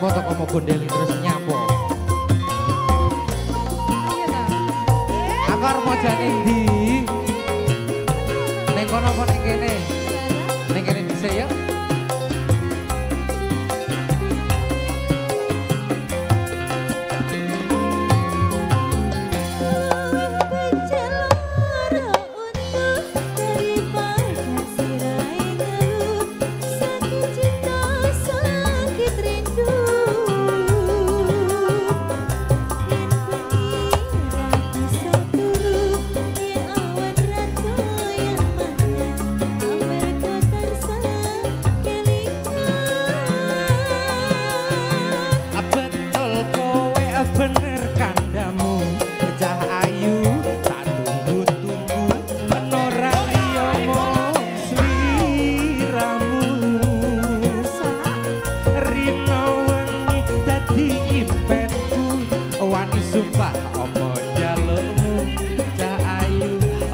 kotok omo gondeli terus nyapo iya, mau jadi di..."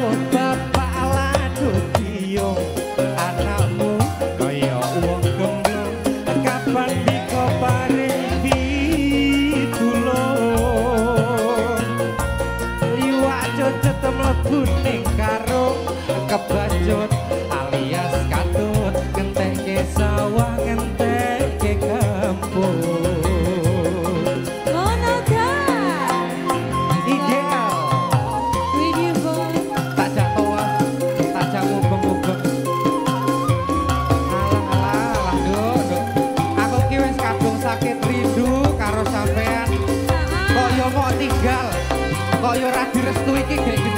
Yo koyo ora direstui iki gek?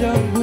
jump